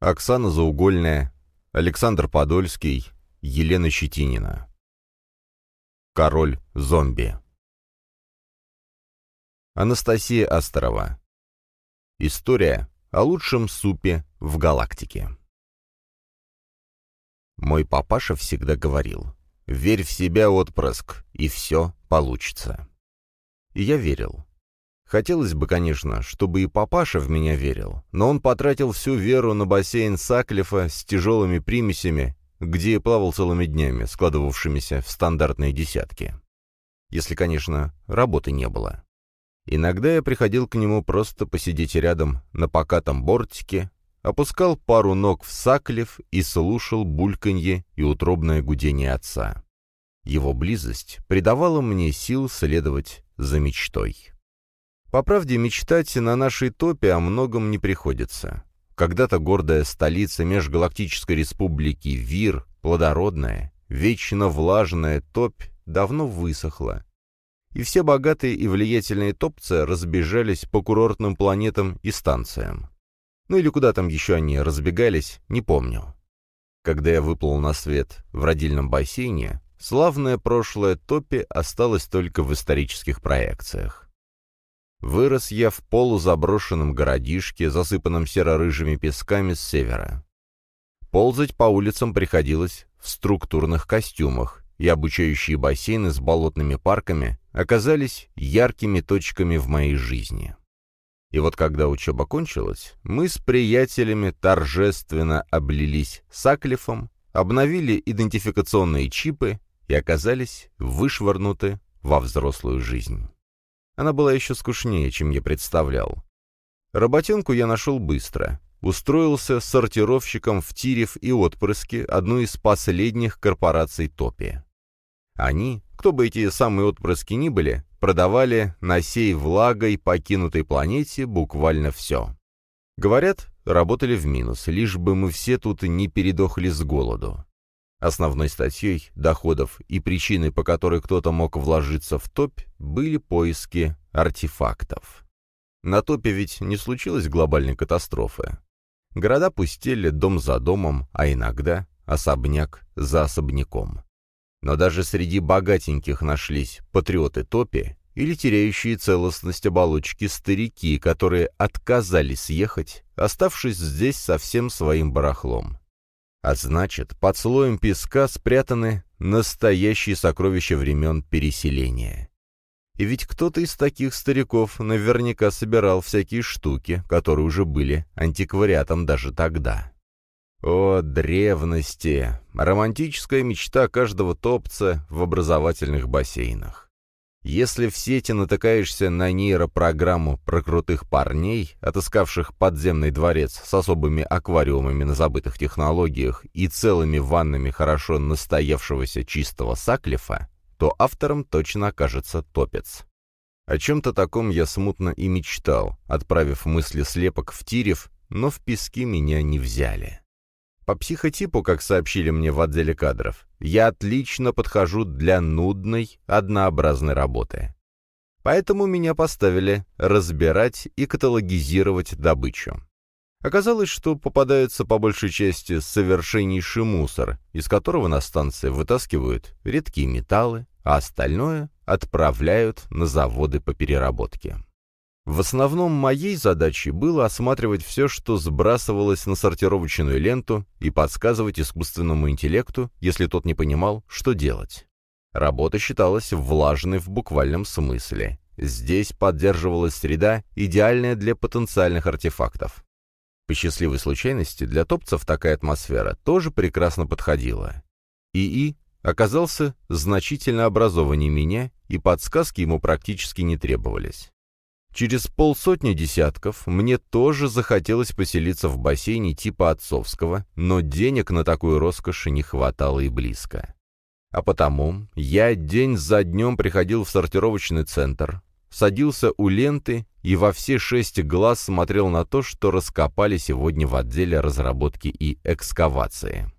Оксана Заугольная, Александр Подольский, Елена Щетинина. Король зомби. Анастасия Астерова. История о лучшем супе в галактике. Мой папаша всегда говорил, «Верь в себя, отпрыск, и все получится». И я верил. Хотелось бы, конечно, чтобы и папаша в меня верил, но он потратил всю веру на бассейн Саклифа с тяжелыми примесями, где плавал целыми днями, складывавшимися в стандартные десятки. Если, конечно, работы не было. Иногда я приходил к нему просто посидеть рядом на покатом бортике, опускал пару ног в Саклев и слушал бульканье и утробное гудение отца. Его близость придавала мне сил следовать за мечтой. По правде, мечтать на нашей топе о многом не приходится. Когда-то гордая столица Межгалактической Республики Вир, плодородная, вечно влажная топь, давно высохла. И все богатые и влиятельные топцы разбежались по курортным планетам и станциям. Ну или куда там еще они разбегались, не помню. Когда я выплыл на свет в родильном бассейне, славное прошлое топи осталось только в исторических проекциях. Вырос я в полузаброшенном городишке, засыпанном серо-рыжими песками с севера. Ползать по улицам приходилось в структурных костюмах, и обучающие бассейны с болотными парками оказались яркими точками в моей жизни. И вот когда учеба кончилась, мы с приятелями торжественно облились саклифом, обновили идентификационные чипы и оказались вышвырнуты во взрослую жизнь. Она была еще скучнее, чем я представлял. Работенку я нашел быстро. Устроился сортировщиком в Тирев и Отпрыске, одну из последних корпораций Топи. Они, кто бы эти самые отпрыски ни были, продавали на сей влагой покинутой планете буквально все. Говорят, работали в минус, лишь бы мы все тут не передохли с голоду. Основной статьей доходов и причиной, по которой кто-то мог вложиться в топь, были поиски артефактов. На топе ведь не случилось глобальной катастрофы. Города пустели дом за домом, а иногда особняк за особняком. Но даже среди богатеньких нашлись патриоты топи или теряющие целостность оболочки старики, которые отказались съехать, оставшись здесь со всем своим барахлом. А значит, под слоем песка спрятаны настоящие сокровища времен переселения. И ведь кто-то из таких стариков наверняка собирал всякие штуки, которые уже были антиквариатом даже тогда. О, древности! Романтическая мечта каждого топца в образовательных бассейнах. Если в сети натыкаешься на нейропрограмму про крутых парней, отыскавших подземный дворец с особыми аквариумами на забытых технологиях и целыми ваннами хорошо настоявшегося чистого саклифа, то автором точно окажется топец. О чем-то таком я смутно и мечтал, отправив мысли слепок в Тирев, но в пески меня не взяли. По психотипу, как сообщили мне в отделе кадров, я отлично подхожу для нудной, однообразной работы. Поэтому меня поставили разбирать и каталогизировать добычу. Оказалось, что попадается по большей части совершеннейший мусор, из которого на станции вытаскивают редкие металлы, а остальное отправляют на заводы по переработке. В основном моей задачей было осматривать все, что сбрасывалось на сортировочную ленту, и подсказывать искусственному интеллекту, если тот не понимал, что делать. Работа считалась влажной в буквальном смысле. Здесь поддерживалась среда, идеальная для потенциальных артефактов. По счастливой случайности для топцев такая атмосфера тоже прекрасно подходила. ИИ оказался значительно образованнее меня, и подсказки ему практически не требовались. Через полсотни десятков мне тоже захотелось поселиться в бассейне типа отцовского, но денег на такую роскошь не хватало и близко. А потому я день за днем приходил в сортировочный центр, садился у ленты и во все шесть глаз смотрел на то, что раскопали сегодня в отделе разработки и экскавации.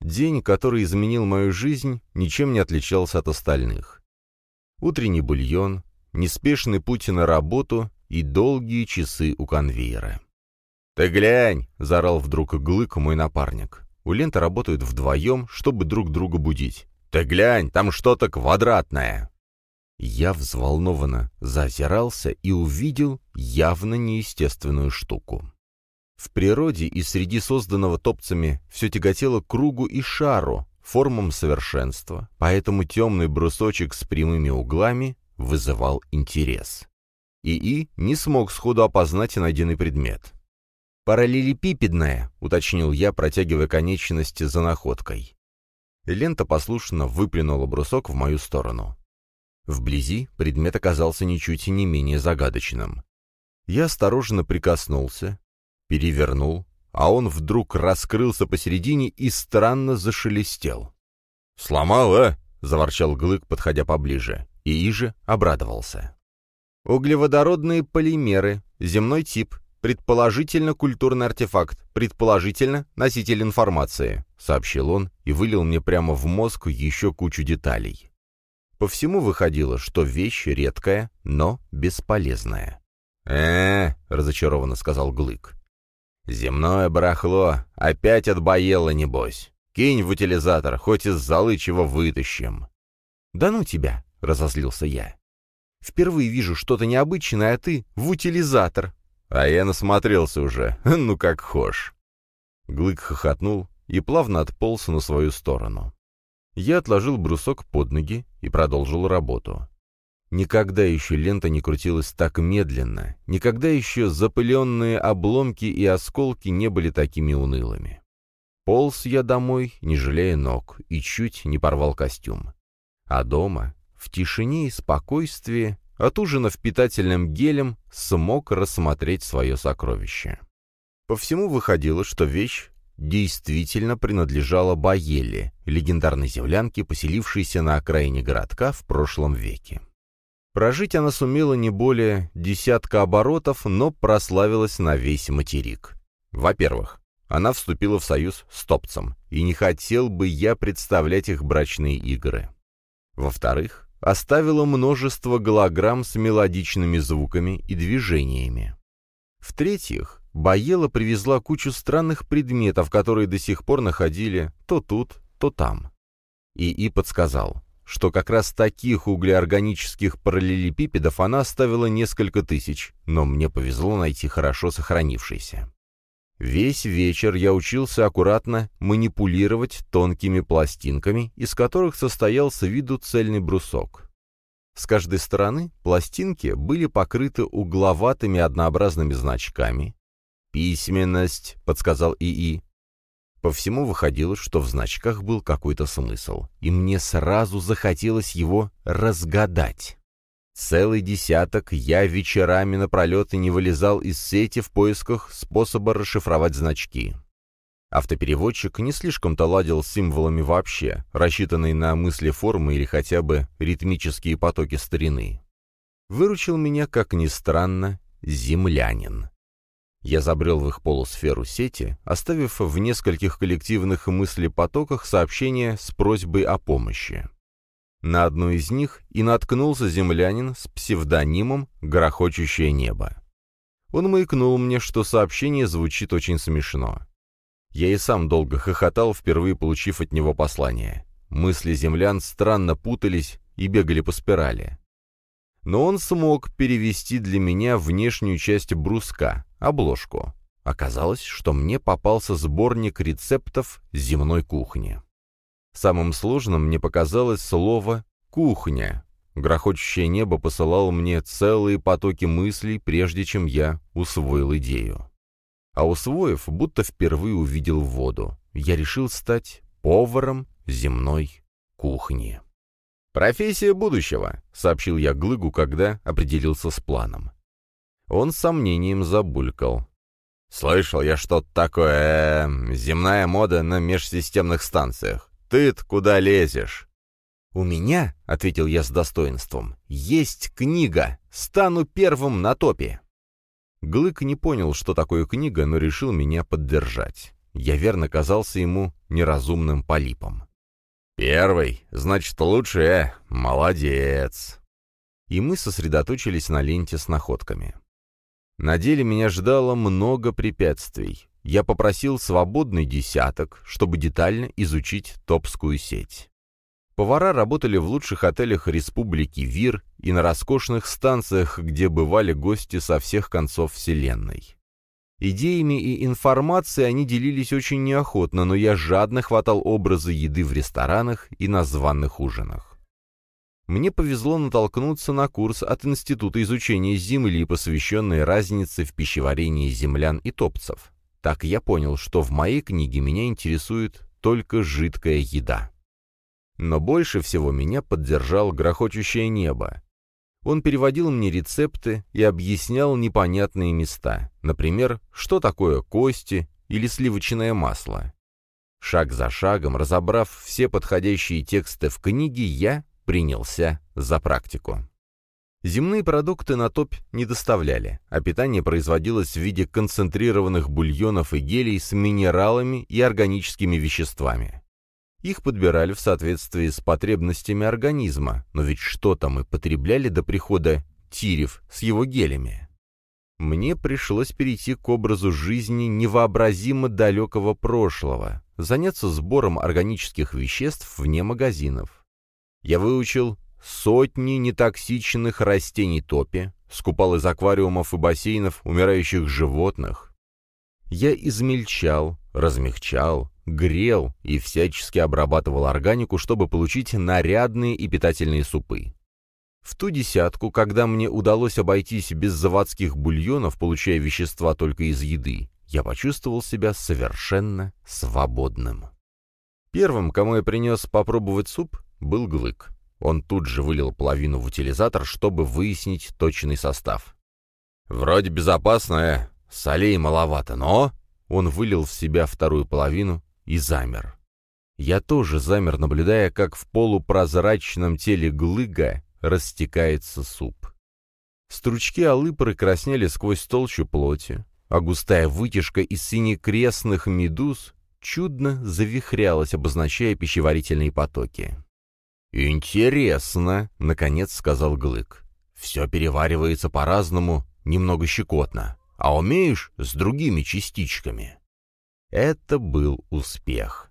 День, который изменил мою жизнь, ничем не отличался от остальных. Утренний бульон, неспешный путь на работу и долгие часы у конвейера. «Ты глянь!» — заорал вдруг Глык, мой напарник. У ленты работают вдвоем, чтобы друг друга будить. «Ты глянь, там что-то квадратное!» Я взволнованно зазирался и увидел явно неестественную штуку. В природе и среди созданного топцами все тяготело кругу и шару, формам совершенства, поэтому темный брусочек с прямыми углами вызывал интерес. ИИ не смог сходу опознать найденный предмет. «Параллелепипедная», — уточнил я, протягивая конечности за находкой. Лента послушно выплюнула брусок в мою сторону. Вблизи предмет оказался ничуть не менее загадочным. Я осторожно прикоснулся, перевернул, а он вдруг раскрылся посередине и странно зашелестел. «Сломал, а?» — заворчал Глык, подходя поближе, и Иже обрадовался. «Углеводородные полимеры, земной тип, предположительно культурный артефакт, предположительно носитель информации», — сообщил он и вылил мне прямо в мозг еще кучу деталей. По всему выходило, что вещь редкая, но бесполезная. э, разочарованно сказал Глык. «Земное барахло опять отбоело, небось. Кинь в утилизатор, хоть из золы чего вытащим». «Да ну тебя!» — разозлился я. «Впервые вижу что-то необычное, а ты в утилизатор». «А я насмотрелся уже, ну как хошь». Глык хохотнул и плавно отполз на свою сторону. Я отложил брусок под ноги и продолжил работу. Никогда еще лента не крутилась так медленно, никогда еще запыленные обломки и осколки не были такими унылыми. Полз я домой, не жалея ног, и чуть не порвал костюм. А дома, в тишине и спокойствии, отужинав питательным гелем, смог рассмотреть свое сокровище. По всему выходило, что вещь действительно принадлежала Баеле, легендарной землянке, поселившейся на окраине городка в прошлом веке. Прожить она сумела не более десятка оборотов, но прославилась на весь материк. Во-первых, она вступила в союз с Топцем, и не хотел бы я представлять их брачные игры. Во-вторых, оставила множество голограмм с мелодичными звуками и движениями. В-третьих, Баела привезла кучу странных предметов, которые до сих пор находили то тут, то там. И И подсказал, что как раз таких углеорганических параллелепипедов она оставила несколько тысяч, но мне повезло найти хорошо сохранившийся. Весь вечер я учился аккуратно манипулировать тонкими пластинками, из которых состоял с виду цельный брусок. С каждой стороны пластинки были покрыты угловатыми однообразными значками, «Письменность», — подсказал ИИ. По всему выходило, что в значках был какой-то смысл, и мне сразу захотелось его разгадать. Целый десяток я вечерами напролет и не вылезал из сети в поисках способа расшифровать значки. Автопереводчик не слишком-то ладил с символами вообще, рассчитанный на мысли формы или хотя бы ритмические потоки старины. Выручил меня, как ни странно, землянин. Я забрел в их полусферу сети, оставив в нескольких коллективных мыслепотоках сообщение с просьбой о помощи. На одну из них и наткнулся землянин с псевдонимом «Грохочущее небо». Он маякнул мне, что сообщение звучит очень смешно. Я и сам долго хохотал, впервые получив от него послание. Мысли землян странно путались и бегали по спирали. Но он смог перевести для меня внешнюю часть бруска, обложку. Оказалось, что мне попался сборник рецептов земной кухни. Самым сложным мне показалось слово «кухня». Грохочущее небо посылало мне целые потоки мыслей, прежде чем я усвоил идею. А усвоив, будто впервые увидел воду, я решил стать поваром земной кухни. «Профессия будущего», — сообщил я Глыгу, когда определился с планом. Он с сомнением забулькал. «Слышал я что-то такое... Э, земная мода на межсистемных станциях. Ты-то куда лезешь?» «У меня, — ответил я с достоинством, — есть книга. Стану первым на топе». Глык не понял, что такое книга, но решил меня поддержать. Я верно казался ему неразумным полипом. «Первый, значит, лучше, э, молодец!» И мы сосредоточились на ленте с находками. На деле меня ждало много препятствий. Я попросил свободный десяток, чтобы детально изучить топскую сеть. Повара работали в лучших отелях республики Вир и на роскошных станциях, где бывали гости со всех концов Вселенной. Идеями и информацией они делились очень неохотно, но я жадно хватал образы еды в ресторанах и на званных ужинах. Мне повезло натолкнуться на курс от Института изучения Земли, посвященный разнице в пищеварении землян и топцев. Так я понял, что в моей книге меня интересует только жидкая еда. Но больше всего меня поддержал грохочущее небо. Он переводил мне рецепты и объяснял непонятные места, например, что такое кости или сливочное масло. Шаг за шагом, разобрав все подходящие тексты в книге, я принялся за практику. Земные продукты на топь не доставляли, а питание производилось в виде концентрированных бульонов и гелей с минералами и органическими веществами. Их подбирали в соответствии с потребностями организма, но ведь что-то мы потребляли до прихода Тирев с его гелями. Мне пришлось перейти к образу жизни невообразимо далекого прошлого, заняться сбором органических веществ вне магазинов. Я выучил сотни нетоксичных растений топи, скупал из аквариумов и бассейнов умирающих животных. Я измельчал, размягчал, грел и всячески обрабатывал органику, чтобы получить нарядные и питательные супы. В ту десятку, когда мне удалось обойтись без заводских бульонов, получая вещества только из еды, я почувствовал себя совершенно свободным. Первым, кому я принес попробовать суп, был Глык. Он тут же вылил половину в утилизатор, чтобы выяснить точный состав. «Вроде безопасное, солей маловато, но...» Он вылил в себя вторую половину и замер. Я тоже замер, наблюдая, как в полупрозрачном теле глыга растекается суп. Стручки алыпры краснели сквозь толщу плоти, а густая вытяжка из синекрестных медуз чудно завихрялась, обозначая пищеварительные потоки. «Интересно», — наконец сказал Глык. «Все переваривается по-разному, немного щекотно. А умеешь с другими частичками?» Это был успех.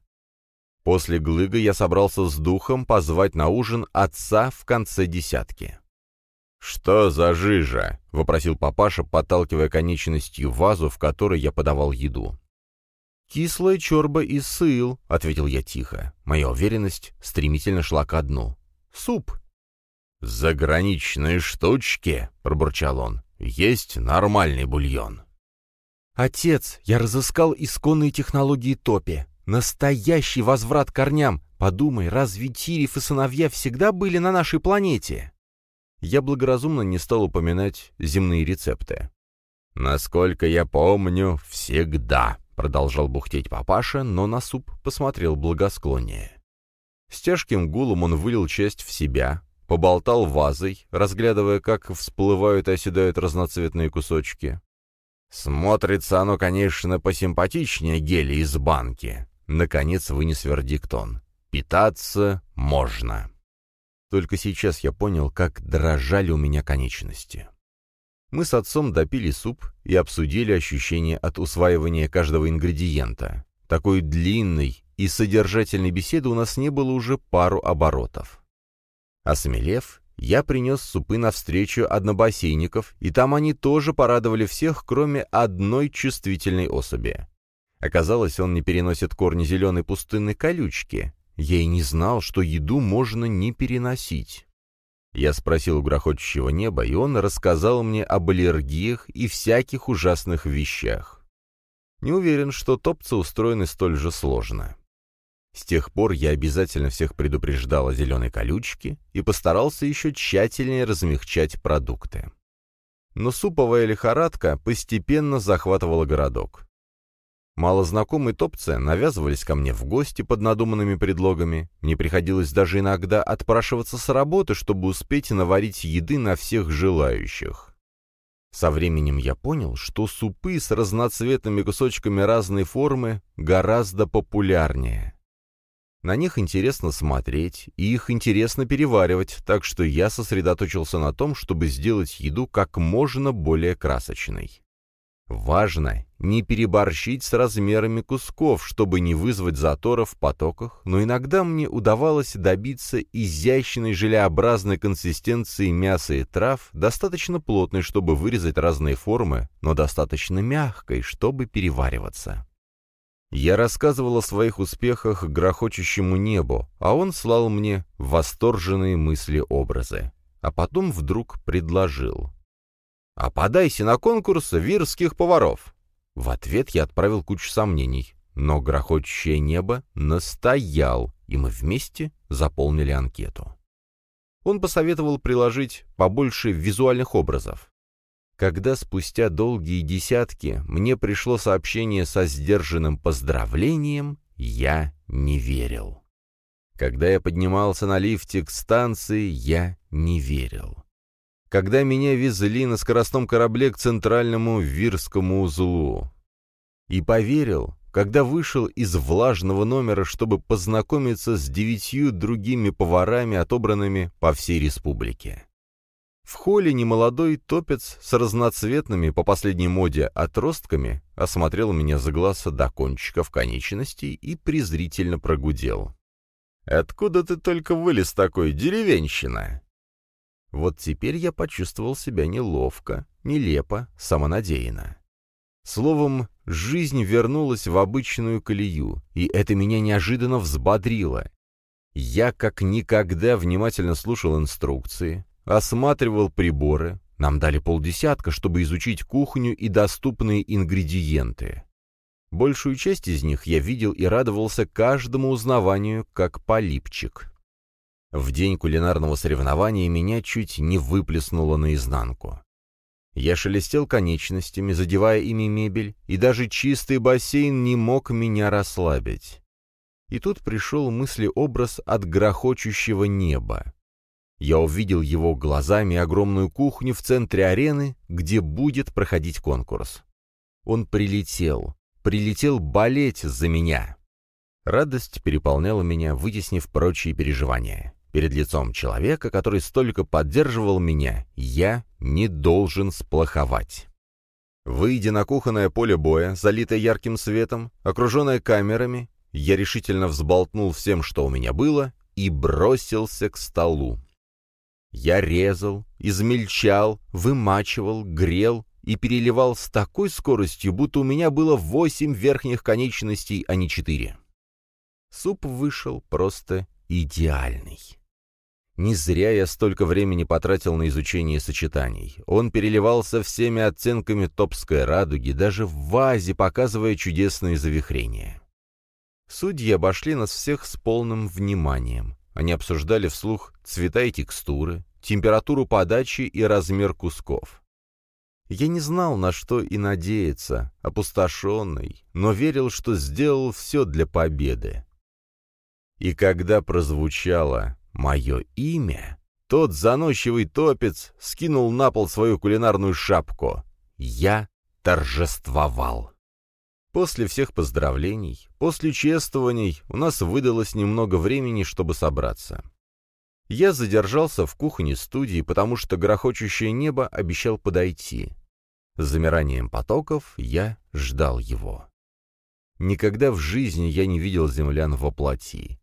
После Глыга я собрался с духом позвать на ужин отца в конце десятки. «Что за жижа?» — вопросил папаша, подталкивая конечностью вазу, в которой я подавал еду. «Кислая чорба и сыл», — ответил я тихо. Моя уверенность стремительно шла ко дну. «Суп». «Заграничные штучки», — пробурчал он. «Есть нормальный бульон». «Отец, я разыскал исконные технологии топи. Настоящий возврат корням. Подумай, разве Тириф и сыновья всегда были на нашей планете?» Я благоразумно не стал упоминать земные рецепты. «Насколько я помню, всегда», — продолжал бухтеть папаша, но на суп посмотрел благосклоннее. С тяжким гулом он вылил часть в себя, поболтал вазой, разглядывая, как всплывают и оседают разноцветные кусочки. «Смотрится оно, конечно, посимпатичнее гели из банки», — наконец вынес вердикт он. «Питаться можно». Только сейчас я понял, как дрожали у меня конечности. Мы с отцом допили суп и обсудили ощущения от усваивания каждого ингредиента. Такой длинной и содержательной беседы у нас не было уже пару оборотов. Осмелев, я принес супы навстречу однобасейников, и там они тоже порадовали всех, кроме одной чувствительной особи. Оказалось, он не переносит корни зеленой пустынной колючки. Я и не знал, что еду можно не переносить. Я спросил у грохочущего неба, и он рассказал мне об аллергиях и всяких ужасных вещах. Не уверен, что топцы устроены столь же сложно. С тех пор я обязательно всех предупреждал о зеленой колючке и постарался еще тщательнее размягчать продукты. Но суповая лихорадка постепенно захватывала городок. Малознакомые топцы навязывались ко мне в гости под надуманными предлогами. Мне приходилось даже иногда отпрашиваться с работы, чтобы успеть наварить еды на всех желающих. Со временем я понял, что супы с разноцветными кусочками разной формы гораздо популярнее. На них интересно смотреть, и их интересно переваривать, так что я сосредоточился на том, чтобы сделать еду как можно более красочной. Важно не переборщить с размерами кусков, чтобы не вызвать затора в потоках, но иногда мне удавалось добиться изящной желеобразной консистенции мяса и трав, достаточно плотной, чтобы вырезать разные формы, но достаточно мягкой, чтобы перевариваться. Я рассказывал о своих успехах грохочущему небу, а он слал мне восторженные мысли-образы. А потом вдруг предложил. «А подайся на конкурс вирских поваров!» В ответ я отправил кучу сомнений, но грохочущее небо настоял, и мы вместе заполнили анкету. Он посоветовал приложить побольше визуальных образов. Когда спустя долгие десятки мне пришло сообщение со сдержанным поздравлением, я не верил. Когда я поднимался на лифте к станции, я не верил. Когда меня везли на скоростном корабле к центральному Вирскому узлу. И поверил, когда вышел из влажного номера, чтобы познакомиться с девятью другими поварами, отобранными по всей республике. В холле немолодой топец с разноцветными по последней моде отростками осмотрел меня за глаз до кончиков конечностей и презрительно прогудел. «Откуда ты только вылез такой, деревенщина?» Вот теперь я почувствовал себя неловко, нелепо, самонадеянно. Словом, жизнь вернулась в обычную колею, и это меня неожиданно взбодрило. Я как никогда внимательно слушал инструкции, осматривал приборы. Нам дали полдесятка, чтобы изучить кухню и доступные ингредиенты. Большую часть из них я видел и радовался каждому узнаванию, как полипчик. В день кулинарного соревнования меня чуть не выплеснуло наизнанку. Я шелестел конечностями, задевая ими мебель, и даже чистый бассейн не мог меня расслабить. И тут пришел мыслеобраз от грохочущего неба. Я увидел его глазами огромную кухню в центре арены, где будет проходить конкурс. Он прилетел, прилетел болеть за меня. Радость переполняла меня, вытеснив прочие переживания. Перед лицом человека, который столько поддерживал меня, я не должен сплоховать. Выйдя на кухонное поле боя, залитое ярким светом, окруженное камерами, я решительно взболтнул всем, что у меня было, и бросился к столу. Я резал, измельчал, вымачивал, грел и переливал с такой скоростью, будто у меня было восемь верхних конечностей, а не четыре. Суп вышел просто идеальный. Не зря я столько времени потратил на изучение сочетаний. Он переливался всеми оттенками топской радуги, даже в вазе показывая чудесные завихрения. Судьи обошли нас всех с полным вниманием. Они обсуждали вслух цвета и текстуры, температуру подачи и размер кусков. Я не знал, на что и надеяться, опустошенный, но верил, что сделал все для победы. И когда прозвучало мое имя, тот заносчивый топец скинул на пол свою кулинарную шапку. Я торжествовал. После всех поздравлений, после чествований у нас выдалось немного времени, чтобы собраться. Я задержался в кухне студии, потому что грохочущее небо обещал подойти. С замиранием потоков я ждал его. Никогда в жизни я не видел землян во плоти.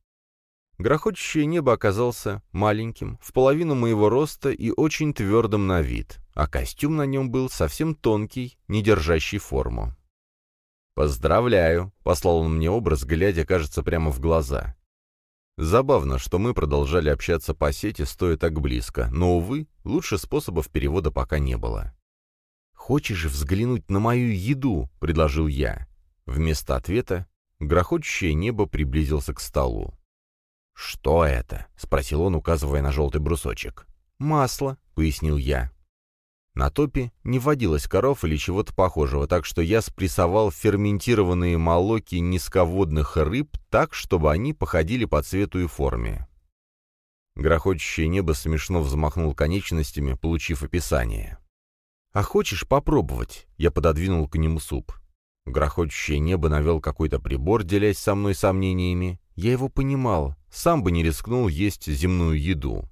Грохочущее небо оказался маленьким, в половину моего роста и очень твердым на вид, а костюм на нем был совсем тонкий, не держащий форму. «Поздравляю», — послал он мне образ, глядя, кажется, прямо в глаза. Забавно, что мы продолжали общаться по сети, стоя так близко, но, увы, лучше способов перевода пока не было. «Хочешь взглянуть на мою еду?» — предложил я. Вместо ответа грохочущее небо приблизился к столу. «Что это?» — спросил он, указывая на желтый брусочек. «Масло», — пояснил я. На топе не водилось коров или чего-то похожего, так что я спрессовал ферментированные молоки низководных рыб так, чтобы они походили по цвету и форме. Грохочущее небо смешно взмахнул конечностями, получив описание. «А хочешь попробовать?» — я пододвинул к нему суп. Грохочущее небо навел какой-то прибор, делясь со мной сомнениями, Я его понимал, сам бы не рискнул есть земную еду.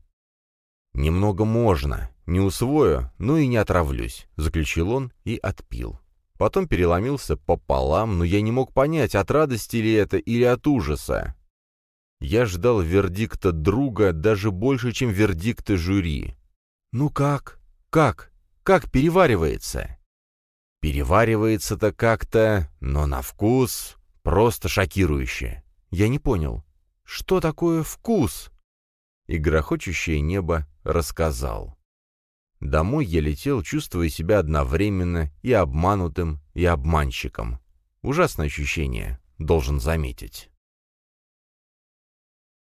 «Немного можно. Не усвою, но и не отравлюсь», — заключил он и отпил. Потом переломился пополам, но я не мог понять, от радости ли это или от ужаса. Я ждал вердикта друга даже больше, чем вердикта жюри. «Ну как? Как? Как переваривается?» «Переваривается-то как-то, но на вкус просто шокирующе». Я не понял, что такое вкус? И грохочущее небо рассказал. Домой я летел, чувствуя себя одновременно и обманутым, и обманщиком. Ужасное ощущение, должен заметить.